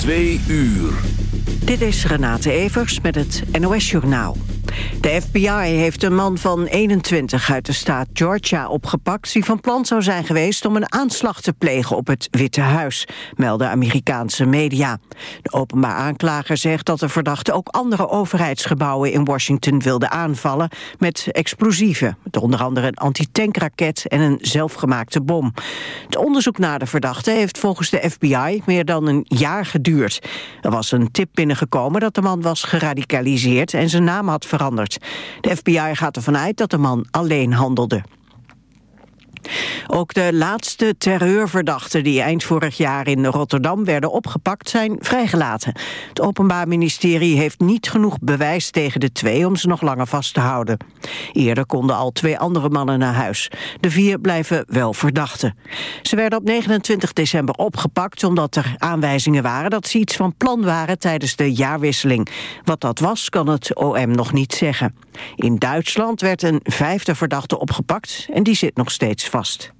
Twee uur. Dit is Renate Evers met het NOS Journaal. De FBI heeft een man van 21 uit de staat Georgia opgepakt... die van plan zou zijn geweest om een aanslag te plegen op het Witte Huis... melden Amerikaanse media. De openbaar aanklager zegt dat de verdachte ook andere overheidsgebouwen in Washington wilde aanvallen... met explosieven, met onder andere een antitankraket en een zelfgemaakte bom. Het onderzoek naar de verdachte heeft volgens de FBI meer dan een jaar geduurd. Er was een tip binnengekomen dat de man was geradicaliseerd en zijn naam had veranderd. De FBI gaat ervan uit dat de man alleen handelde. Ook de laatste terreurverdachten die eind vorig jaar in Rotterdam werden opgepakt zijn vrijgelaten. Het Openbaar Ministerie heeft niet genoeg bewijs tegen de twee om ze nog langer vast te houden. Eerder konden al twee andere mannen naar huis. De vier blijven wel verdachten. Ze werden op 29 december opgepakt omdat er aanwijzingen waren dat ze iets van plan waren tijdens de jaarwisseling. Wat dat was kan het OM nog niet zeggen. In Duitsland werd een vijfde verdachte opgepakt en die zit nog steeds vast.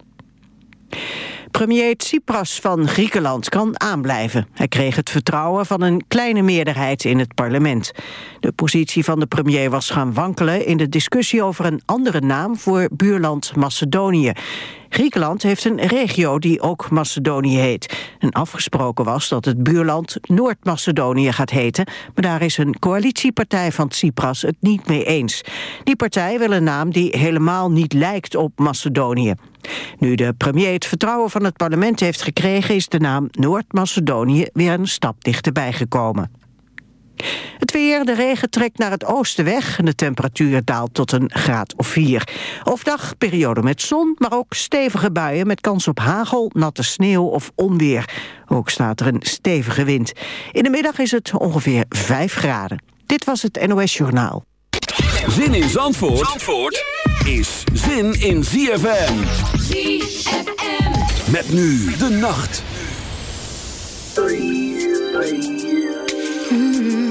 Premier Tsipras van Griekenland kan aanblijven. Hij kreeg het vertrouwen van een kleine meerderheid in het parlement. De positie van de premier was gaan wankelen in de discussie over een andere naam voor buurland Macedonië. Griekenland heeft een regio die ook Macedonië heet. En afgesproken was dat het buurland Noord-Macedonië gaat heten... maar daar is een coalitiepartij van Tsipras het niet mee eens. Die partij wil een naam die helemaal niet lijkt op Macedonië. Nu de premier het vertrouwen van het parlement heeft gekregen... is de naam Noord-Macedonië weer een stap dichterbij gekomen. Het weer, de regen trekt naar het oosten weg en de temperatuur daalt tot een graad of 4. Overdag periode met zon, maar ook stevige buien met kans op hagel, natte sneeuw of onweer. Ook staat er een stevige wind. In de middag is het ongeveer 5 graden. Dit was het NOS Journaal. Zin in Zandvoort, Zandvoort is zin in ZFM. ZFM. Met nu de nacht. Like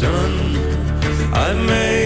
sun. I made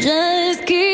Just keep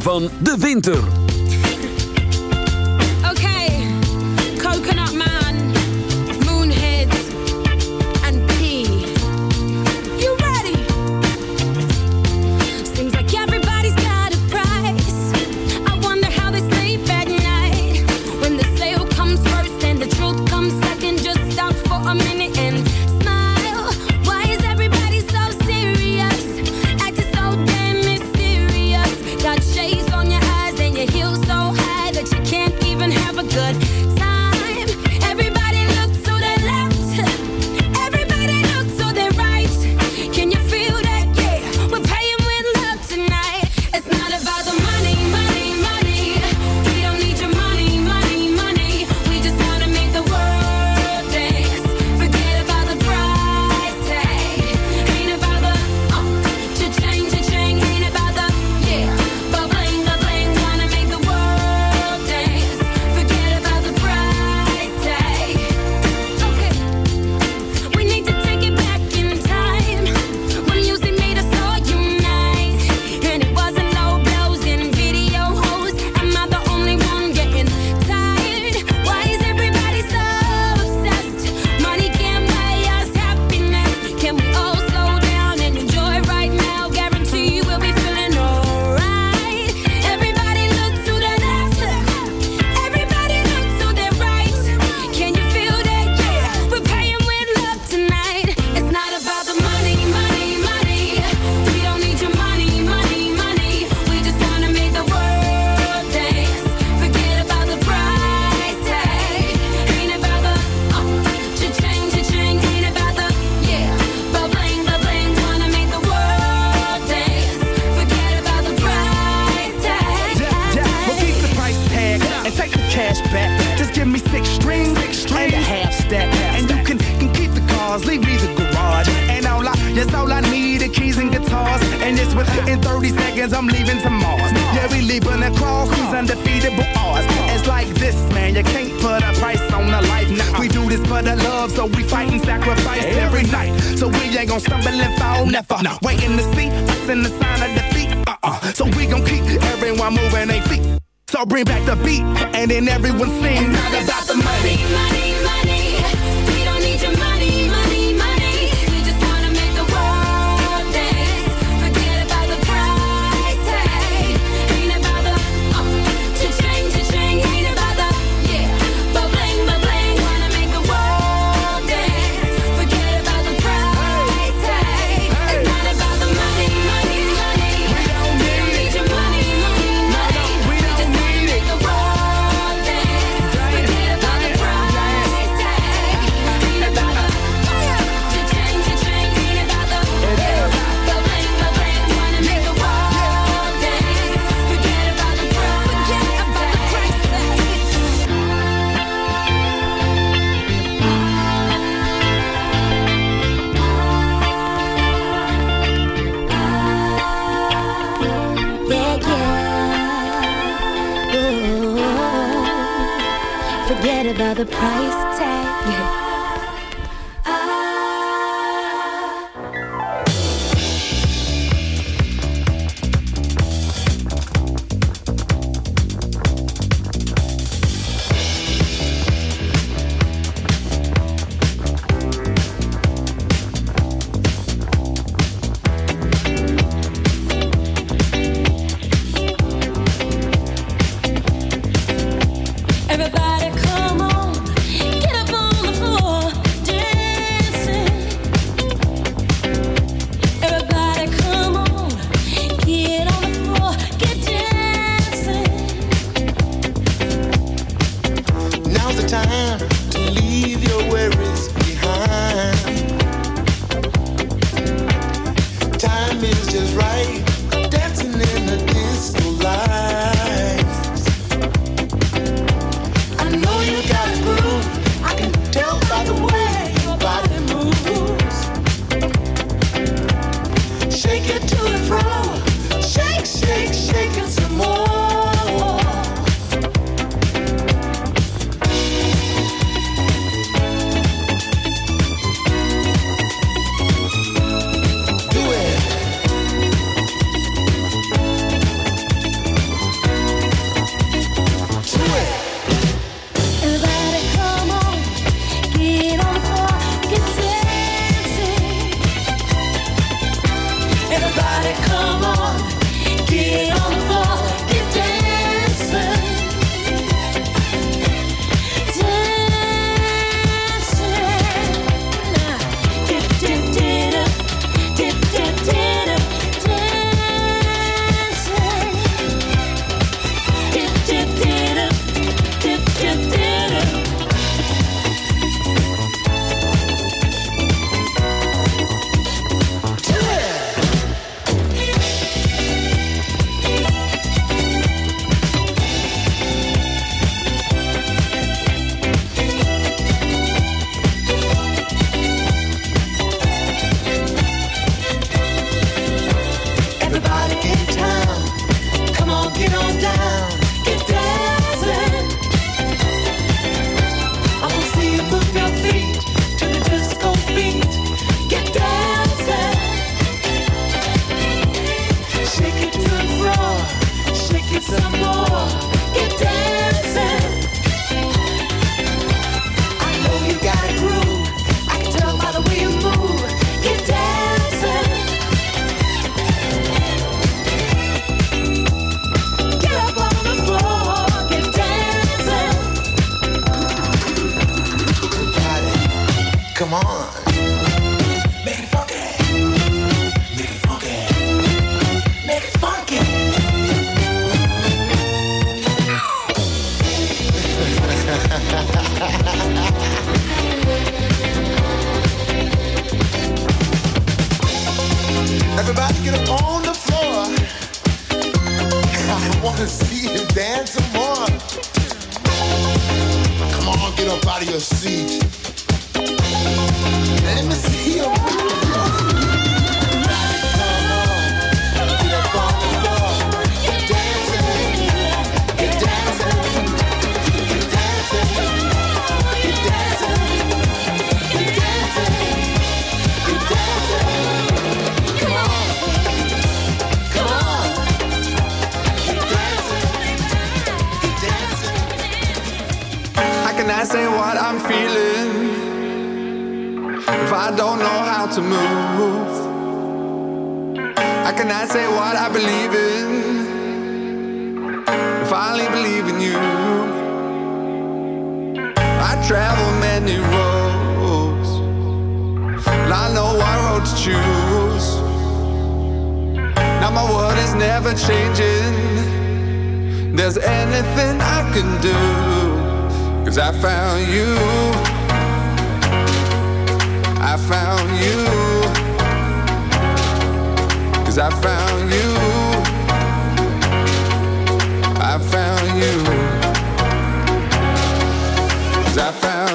Van de winter.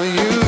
you.